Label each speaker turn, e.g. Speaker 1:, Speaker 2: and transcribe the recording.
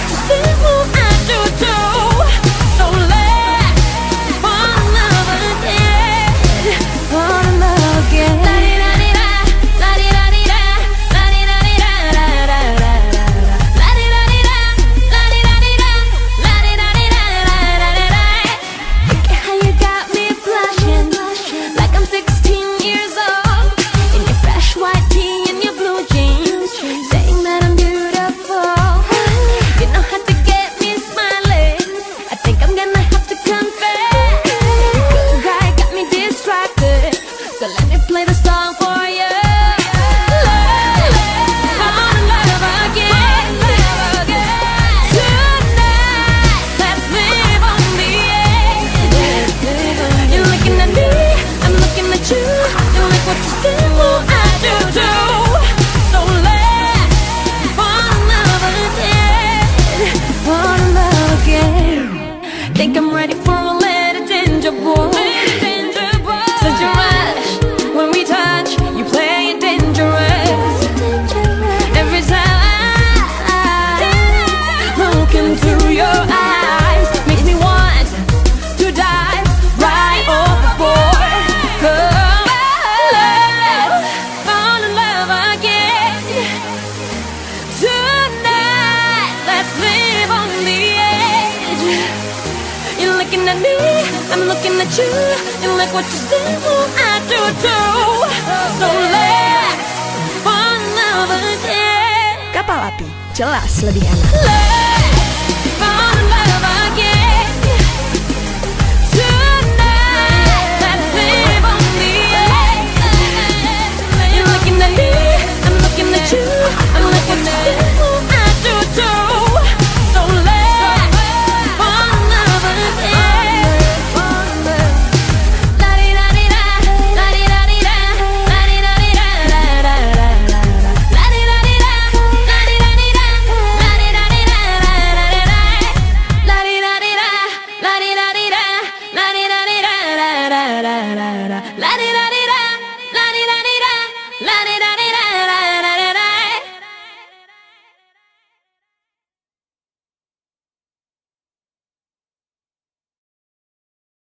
Speaker 1: have to say ready for a little danger, boy. I'm looking at you, and like what you say, oh, I do too. So let's fall in love again. Kapal api, jelas lebih enak. Let's